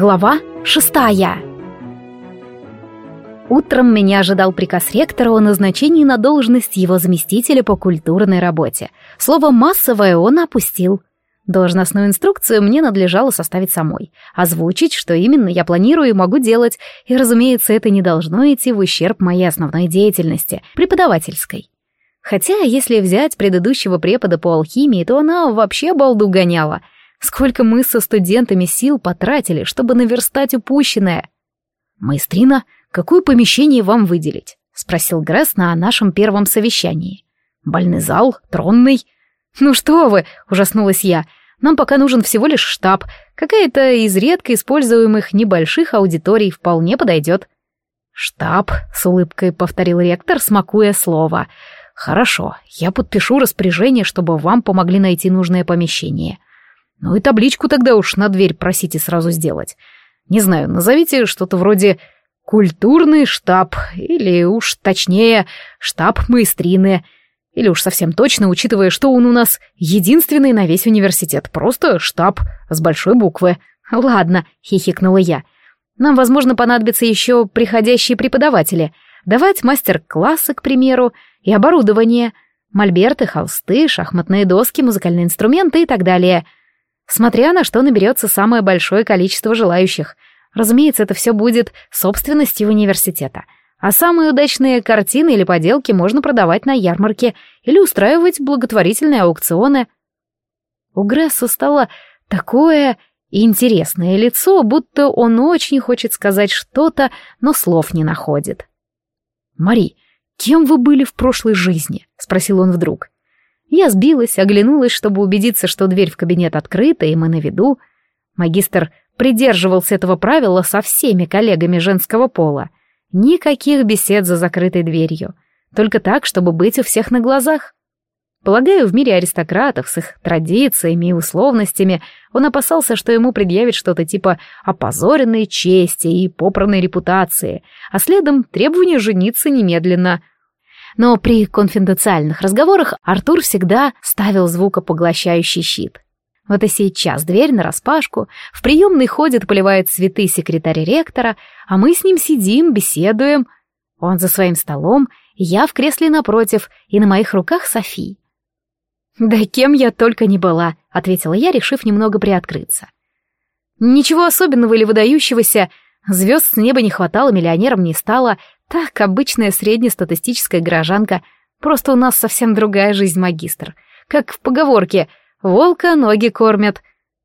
Глава шестая. Утром меня ожидал приказ ректора о назначении на должность его заместителя по культурной работе. Слово «массовое» он опустил. Должностную инструкцию мне надлежало составить самой, озвучить, что именно я планирую и могу делать, и, разумеется, это не должно идти в ущерб моей основной деятельности, преподавательской. Хотя, если взять предыдущего препода по алхимии, то она вообще балду гоняла — Сколько мы со студентами сил потратили, чтобы наверстать упущенное. «Маэстрина, какое помещение вам выделить?» — спросил Гресс на нашем первом совещании. «Бальный зал? Тронный?» «Ну что вы!» — ужаснулась я. «Нам пока нужен всего лишь штаб. Какая-то из редко используемых небольших аудиторий вполне подойдет». «Штаб», — с улыбкой повторил ректор, смакуя слово. «Хорошо, я подпишу распоряжение, чтобы вам помогли найти нужное помещение. Ну и табличку тогда уж на дверь просите сразу сделать. Не знаю, назовите что-то вроде «культурный штаб» или уж точнее «штаб маэстрины». Или уж совсем точно, учитывая, что он у нас единственный на весь университет. Просто штаб с большой буквы. «Ладно», — хихикнула я. «Нам, возможно, понадобятся еще приходящие преподаватели. Давать мастер-классы, к примеру, и оборудование. Мольберты, холсты, шахматные доски, музыкальные инструменты и так далее» смотря на что наберется самое большое количество желающих. Разумеется, это все будет собственностью университета. А самые удачные картины или поделки можно продавать на ярмарке или устраивать благотворительные аукционы. У Гресса стало такое интересное лицо, будто он очень хочет сказать что-то, но слов не находит. «Мари, кем вы были в прошлой жизни?» — спросил он вдруг. Я сбилась, оглянулась, чтобы убедиться, что дверь в кабинет открыта, и мы на виду. Магистр придерживался этого правила со всеми коллегами женского пола. Никаких бесед за закрытой дверью. Только так, чтобы быть у всех на глазах. Полагаю, в мире аристократов с их традициями и условностями он опасался, что ему предъявят что-то типа опозоренной чести и попранной репутации, а следом требование жениться немедленно — но при конфиденциальных разговорах Артур всегда ставил звукопоглощающий щит. Вот и сейчас дверь нараспашку, в приемной ходит, поливает цветы секретарь ректора, а мы с ним сидим, беседуем. Он за своим столом, я в кресле напротив, и на моих руках Софи. «Да кем я только не была», — ответила я, решив немного приоткрыться. «Ничего особенного или выдающегося, звезд с неба не хватало, миллионером не стало, так, обычная среднестатистическая горожанка. Просто у нас совсем другая жизнь, магистр. Как в поговорке «волка ноги кормят».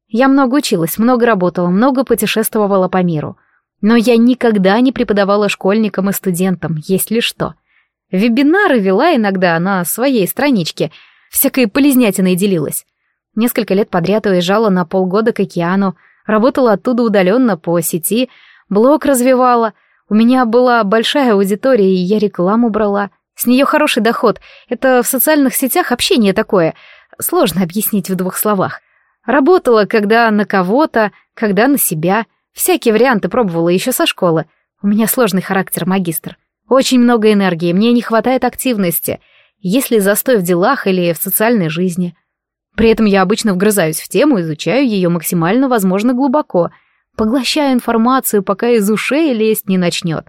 Я много училась, много работала, много путешествовала по миру. Но я никогда не преподавала школьникам и студентам, если что. Вебинары вела иногда на своей страничке, всякой полезнятиной делилась. Несколько лет подряд уезжала на полгода к океану, работала оттуда удаленно по сети, блог развивала — у меня была большая аудитория, и я рекламу брала. С нее хороший доход. Это в социальных сетях общение такое. Сложно объяснить в двух словах. Работала, когда на кого-то, когда на себя. Всякие варианты пробовала еще со школы. У меня сложный характер, магистр. Очень много энергии, мне не хватает активности. Если застой в делах или в социальной жизни. При этом я обычно вгрызаюсь в тему, изучаю ее максимально возможно глубоко — поглощаю информацию, пока из ушей лезть не начнет.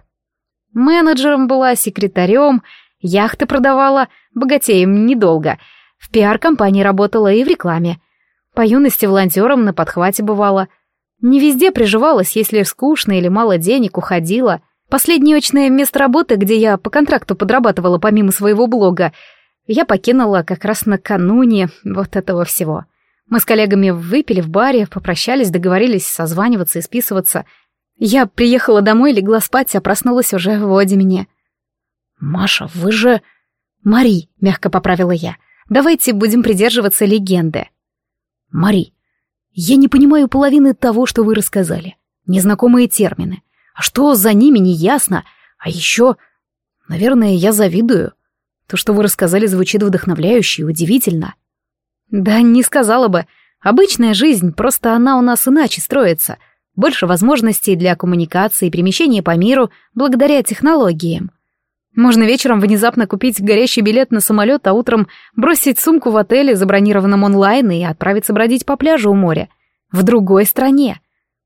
Менеджером была, секретарем, яхты продавала, богатеем недолго. В пиар-компании работала и в рекламе. По юности волонтером на подхвате бывала. Не везде приживалась, если скучно или мало денег, уходила. Последнее очное место работы, где я по контракту подрабатывала помимо своего блога, я покинула как раз накануне вот этого всего. Мы с коллегами выпили в баре, попрощались, договорились созваниваться и списываться. Я приехала домой, легла спать, а проснулась уже в Одимине. «Маша, вы же...» «Мари», — мягко поправила я. «Давайте будем придерживаться легенды». «Мари, я не понимаю половины того, что вы рассказали. Незнакомые термины. А что за ними, не ясно. А еще... Наверное, я завидую. То, что вы рассказали, звучит вдохновляюще и удивительно». Да не сказала бы. Обычная жизнь, просто она у нас иначе строится. Больше возможностей для коммуникации и перемещения по миру благодаря технологиям. Можно вечером внезапно купить горящий билет на самолет, а утром бросить сумку в отеле, забронированном онлайн, и отправиться бродить по пляжу у моря. В другой стране.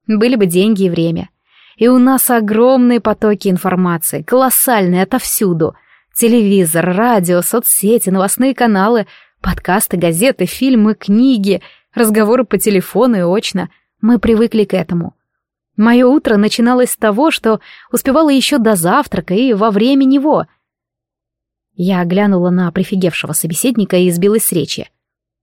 Были бы деньги и время. И у нас огромные потоки информации, колоссальные отовсюду. Телевизор, радио, соцсети, новостные каналы, подкасты, газеты, фильмы, книги, разговоры по телефону и очно. Мы привыкли к этому. Мое утро начиналось с того, что успевала еще до завтрака и во время него. Я оглянула на прифигевшего собеседника и сбилась с речи.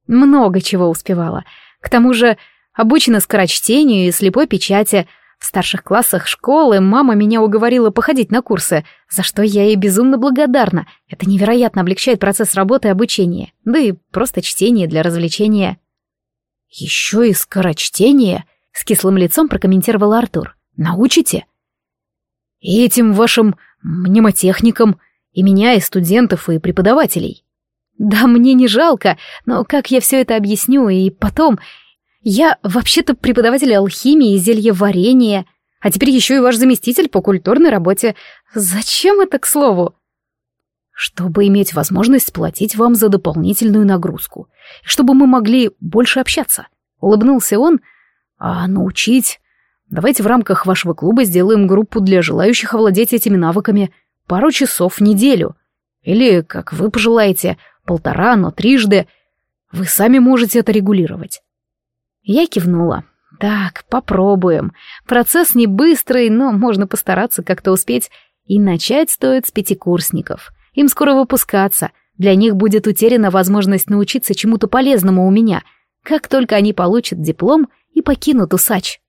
Много чего успевала. К тому же обучена скорочтению и слепой печати. В старших классах школы мама меня уговорила походить на курсы, за что я ей безумно благодарна. Это невероятно облегчает процесс работы и обучения, да и просто чтение для развлечения. «Еще и скорочтение?» — с кислым лицом прокомментировал Артур. «Научите?» «И этим вашим мнемотехникам, и меня, и студентов, и преподавателей». «Да мне не жалко, но как я все это объясню, и потом... Я вообще-то преподаватель алхимии и зельеварения, а теперь еще и ваш заместитель по культурной работе. Зачем это, к слову?» «Чтобы иметь возможность платить вам за дополнительную нагрузку, чтобы мы могли больше общаться», — улыбнулся он. «А научить? Давайте в рамках вашего клуба сделаем группу для желающих овладеть этими навыками пару часов в неделю. Или, как вы пожелаете, полтора, но трижды. Вы сами можете это регулировать. Я кивнула. Так, попробуем. Процесс не быстрый, но можно постараться как-то успеть. И начать стоит с пятикурсников. Им скоро выпускаться. Для них будет утеряна возможность научиться чему-то полезному у меня, как только они получат диплом и покинут усач.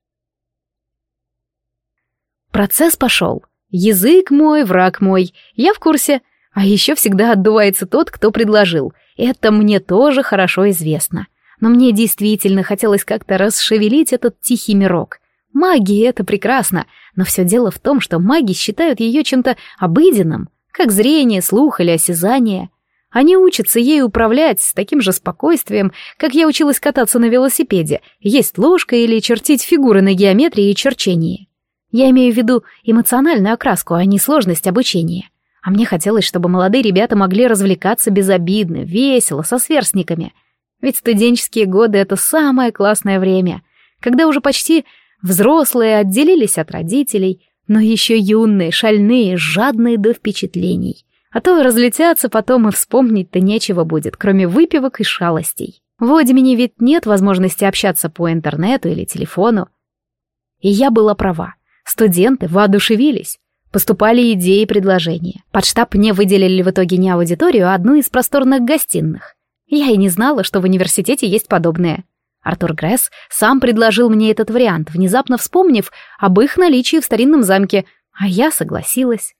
Процесс пошел. Язык мой, враг мой. Я в курсе. А еще всегда отдувается тот, кто предложил. Это мне тоже хорошо известно. Но мне действительно хотелось как-то расшевелить этот тихий мирок. Магия — это прекрасно, но все дело в том, что маги считают ее чем-то обыденным, как зрение, слух или осязание. Они учатся ей управлять с таким же спокойствием, как я училась кататься на велосипеде, есть ложка или чертить фигуры на геометрии и черчении. Я имею в виду эмоциональную окраску, а не сложность обучения. А мне хотелось, чтобы молодые ребята могли развлекаться безобидно, весело, со сверстниками. Ведь студенческие годы — это самое классное время, когда уже почти взрослые отделились от родителей, но еще юные, шальные, жадные до впечатлений. А то разлетятся потом и вспомнить-то нечего будет, кроме выпивок и шалостей. В Одимине ведь нет возможности общаться по интернету или телефону. И я была права. Студенты воодушевились. Поступали идеи и предложения. Под штаб мне выделили в итоге не аудиторию, а одну из просторных гостиных. Я и не знала, что в университете есть подобное. Артур Гресс сам предложил мне этот вариант, внезапно вспомнив об их наличии в старинном замке, а я согласилась.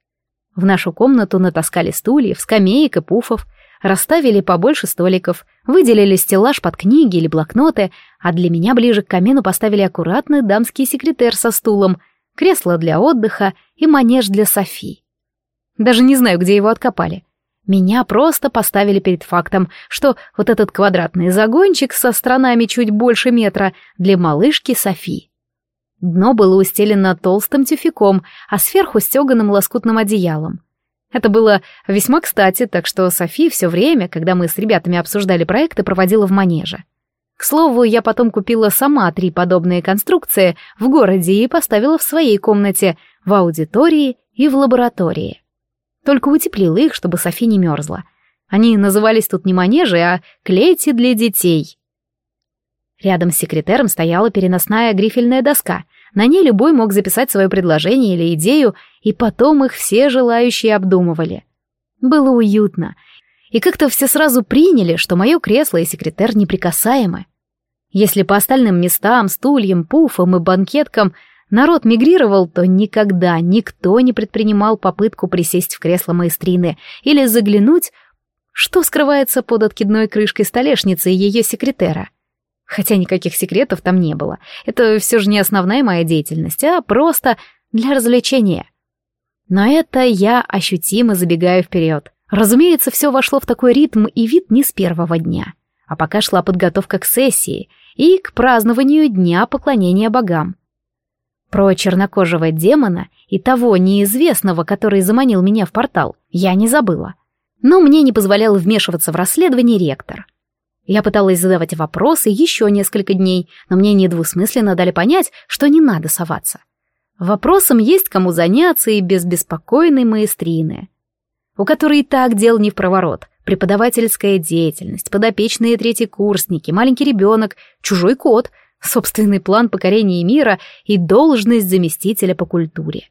В нашу комнату натаскали стульев, скамеек и пуфов, расставили побольше столиков, выделили стеллаж под книги или блокноты, а для меня ближе к камину поставили аккуратный дамский секретер со стулом — кресло для отдыха и манеж для Софи. Даже не знаю, где его откопали. Меня просто поставили перед фактом, что вот этот квадратный загончик со сторонами чуть больше метра для малышки Софи. Дно было устелено толстым тюфяком, а сверху стеганым лоскутным одеялом. Это было весьма кстати, так что Софи все время, когда мы с ребятами обсуждали проекты, проводила в манеже. К слову, я потом купила сама три подобные конструкции в городе и поставила в своей комнате, в аудитории и в лаборатории. Только утеплила их, чтобы Софи не мерзла. Они назывались тут не манежи, а клети для детей. Рядом с секретером стояла переносная грифельная доска. На ней любой мог записать свое предложение или идею, и потом их все желающие обдумывали. Было уютно, и как-то все сразу приняли, что мое кресло и секретарь неприкасаемы. Если по остальным местам, стульям, пуфам и банкеткам народ мигрировал, то никогда никто не предпринимал попытку присесть в кресло маэстрины или заглянуть, что скрывается под откидной крышкой столешницы и ее секретера. Хотя никаких секретов там не было. Это все же не основная моя деятельность, а просто для развлечения. Но это я ощутимо забегаю вперед. Разумеется, все вошло в такой ритм и вид не с первого дня. А пока шла подготовка к сессии и к празднованию Дня поклонения богам. Про чернокожего демона и того неизвестного, который заманил меня в портал, я не забыла. Но мне не позволял вмешиваться в расследование ректор. Я пыталась задавать вопросы еще несколько дней, но мне недвусмысленно дали понять, что не надо соваться. Вопросом есть кому заняться и без беспокойной маэстрины, у которой и так дел не в проворот. Преподавательская деятельность, подопечные третьекурсники, маленький ребенок, чужой кот, собственный план покорения мира и должность заместителя по культуре.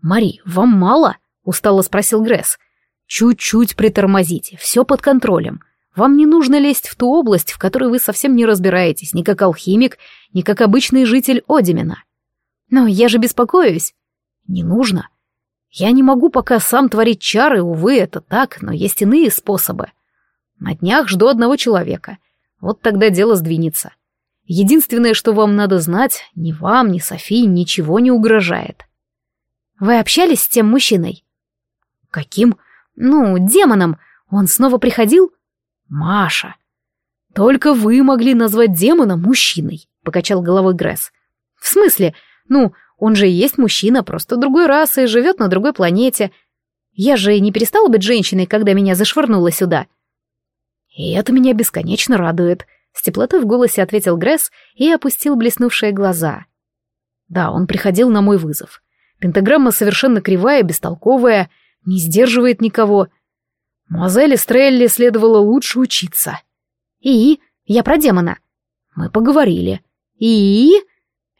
«Мари, вам мало?» — устало спросил Гресс. «Чуть-чуть притормозите, все под контролем. Вам не нужно лезть в ту область, в которой вы совсем не разбираетесь, ни как алхимик, ни как обычный житель Одимина. Но я же беспокоюсь. Не нужно. Я не могу пока сам творить чары, увы, это так, но есть иные способы. На днях жду одного человека. Вот тогда дело сдвинется. Единственное, что вам надо знать, ни вам, ни Софии ничего не угрожает. Вы общались с тем мужчиной? Каким? Ну, демоном. Он снова приходил? «Маша, только вы могли назвать демона мужчиной», — покачал головой Гресс. «В смысле? Ну, он же и есть мужчина, просто другой расы, живет на другой планете. Я же не перестала быть женщиной, когда меня зашвырнуло сюда». «И это меня бесконечно радует», — с теплотой в голосе ответил Гресс и опустил блеснувшие глаза. «Да, он приходил на мой вызов. Пентаграмма совершенно кривая, бестолковая, не сдерживает никого, Мазель Стрелли следовало лучше учиться. И? Я про демона. Мы поговорили. И?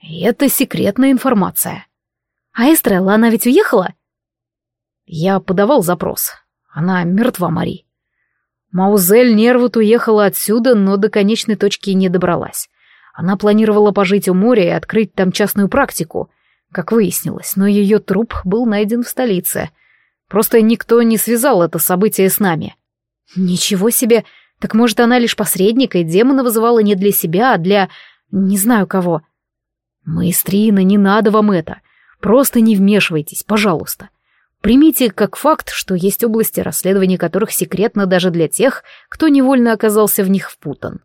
Это секретная информация. А Эстрелла, она ведь уехала? Я подавал запрос. Она мертва, Мари. Маузель Нервут уехала отсюда, но до конечной точки не добралась. Она планировала пожить у моря и открыть там частную практику, как выяснилось, но ее труп был найден в столице — Просто никто не связал это событие с нами. Ничего себе! Так может, она лишь посредник, и демона вызывала не для себя, а для... не знаю кого. Маэстрина, не надо вам это. Просто не вмешивайтесь, пожалуйста. Примите как факт, что есть области расследования которых секретно даже для тех, кто невольно оказался в них впутан.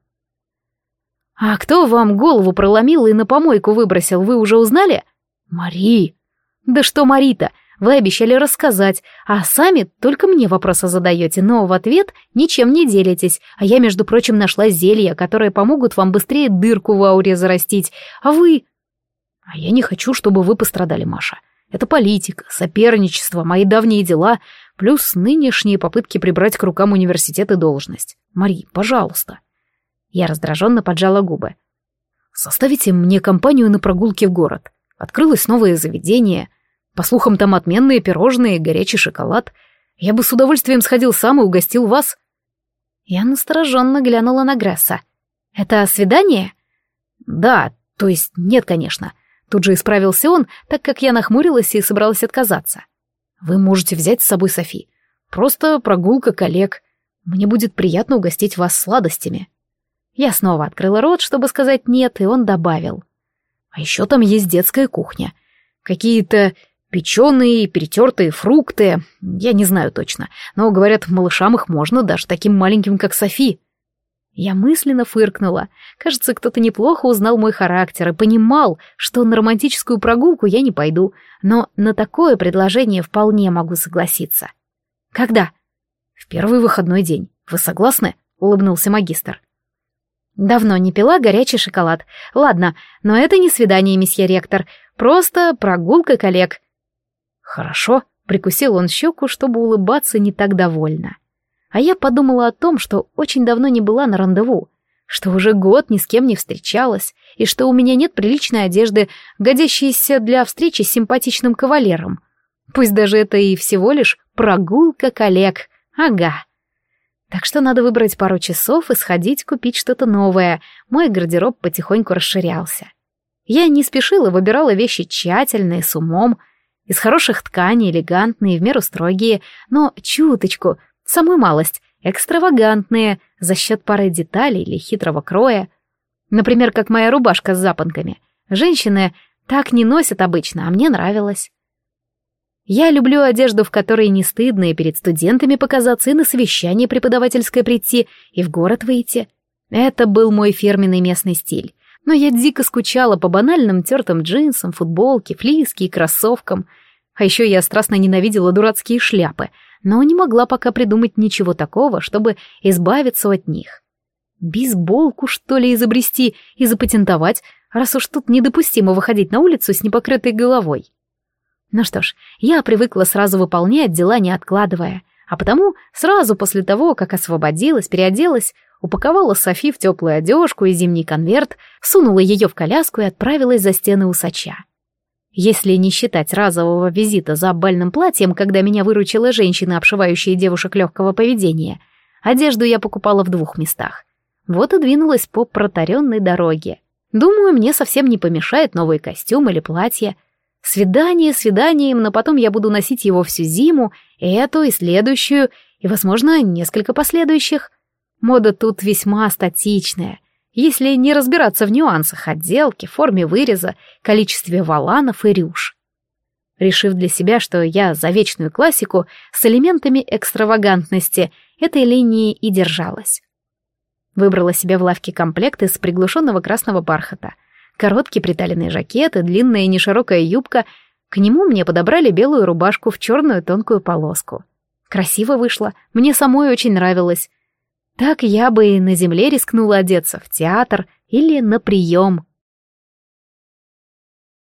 «А кто вам голову проломил и на помойку выбросил, вы уже узнали?» «Мари!» «Да что Марита? Вы обещали рассказать, а сами только мне вопросы задаете, но в ответ ничем не делитесь, а я, между прочим, нашла зелья, которые помогут вам быстрее дырку в ауре зарастить, а вы... А я не хочу, чтобы вы пострадали, Маша. Это политика, соперничество, мои давние дела, плюс нынешние попытки прибрать к рукам университет и должность. Мари, пожалуйста. Я раздраженно поджала губы. Составите мне компанию на прогулке в город. Открылось новое заведение — по слухам, там отменные пирожные горячий шоколад. Я бы с удовольствием сходил сам и угостил вас». Я настороженно глянула на Гресса. «Это свидание?» «Да, то есть нет, конечно». Тут же исправился он, так как я нахмурилась и собралась отказаться. «Вы можете взять с собой Софи. Просто прогулка коллег. Мне будет приятно угостить вас сладостями». Я снова открыла рот, чтобы сказать «нет», и он добавил. «А еще там есть детская кухня. Какие-то Печеные, перетертые фрукты, я не знаю точно, но, говорят, малышам их можно, даже таким маленьким, как Софи. Я мысленно фыркнула. Кажется, кто-то неплохо узнал мой характер и понимал, что на романтическую прогулку я не пойду, но на такое предложение вполне могу согласиться. Когда? В первый выходной день. Вы согласны? Улыбнулся магистр. Давно не пила горячий шоколад. Ладно, но это не свидание, месье ректор. Просто прогулка коллег. «Хорошо», — прикусил он щеку, чтобы улыбаться не так довольно. А я подумала о том, что очень давно не была на рандеву, что уже год ни с кем не встречалась, и что у меня нет приличной одежды, годящейся для встречи с симпатичным кавалером. Пусть даже это и всего лишь прогулка коллег. Ага. Так что надо выбрать пару часов и сходить купить что-то новое. Мой гардероб потихоньку расширялся. Я не спешила, выбирала вещи тщательно и с умом, из хороших тканей, элегантные, в меру строгие, но чуточку, самую малость, экстравагантные, за счет пары деталей или хитрого кроя. Например, как моя рубашка с запонками. Женщины так не носят обычно, а мне нравилось. Я люблю одежду, в которой не стыдно и перед студентами показаться, и на совещание преподавательское прийти, и в город выйти. Это был мой фирменный местный стиль. Но я дико скучала по банальным тертым джинсам, футболке, флиске и кроссовкам — а еще я страстно ненавидела дурацкие шляпы, но не могла пока придумать ничего такого, чтобы избавиться от них. Бейсболку, что ли, изобрести и запатентовать, раз уж тут недопустимо выходить на улицу с непокрытой головой. Ну что ж, я привыкла сразу выполнять дела, не откладывая, а потому сразу после того, как освободилась, переоделась, упаковала Софи в теплую одежку и зимний конверт, сунула ее в коляску и отправилась за стены усача. Если не считать разового визита за бальным платьем, когда меня выручила женщина, обшивающая девушек легкого поведения, одежду я покупала в двух местах. Вот и двинулась по протаренной дороге. Думаю, мне совсем не помешает новый костюм или платье. Свидание свиданием, но потом я буду носить его всю зиму, эту и следующую, и, возможно, несколько последующих. Мода тут весьма статичная, если не разбираться в нюансах отделки, форме выреза, количестве валанов и рюш. Решив для себя, что я за вечную классику с элементами экстравагантности, этой линии и держалась. Выбрала себе в лавке комплект из приглушенного красного бархата. Короткий приталенный жакет и длинная неширокая юбка. К нему мне подобрали белую рубашку в черную тонкую полоску. Красиво вышло, мне самой очень нравилось. Так я бы и на земле рискнула одеться в театр или на прием.